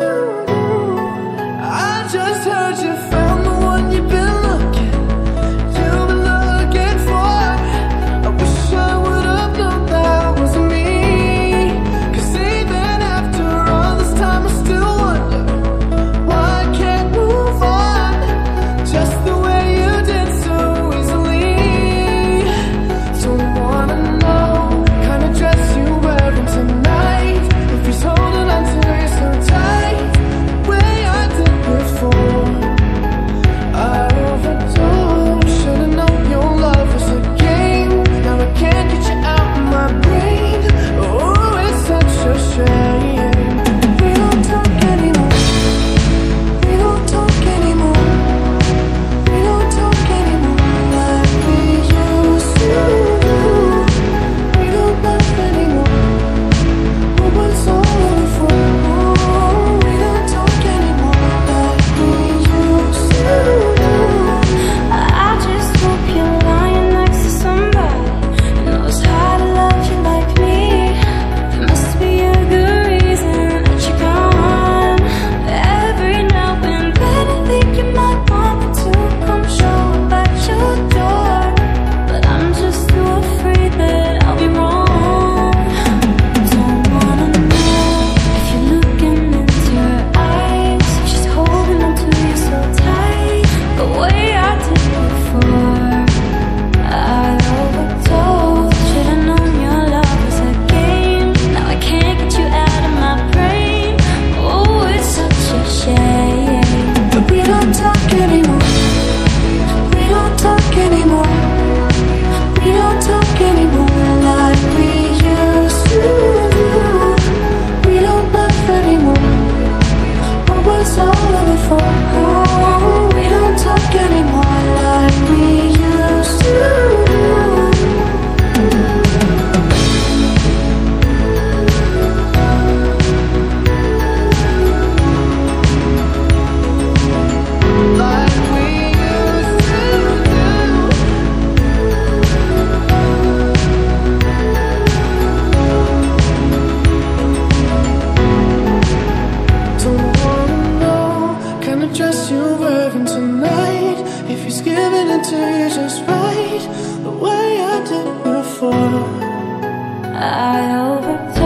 you. Give me. If he's giving it to you just right The way I did before. I overthought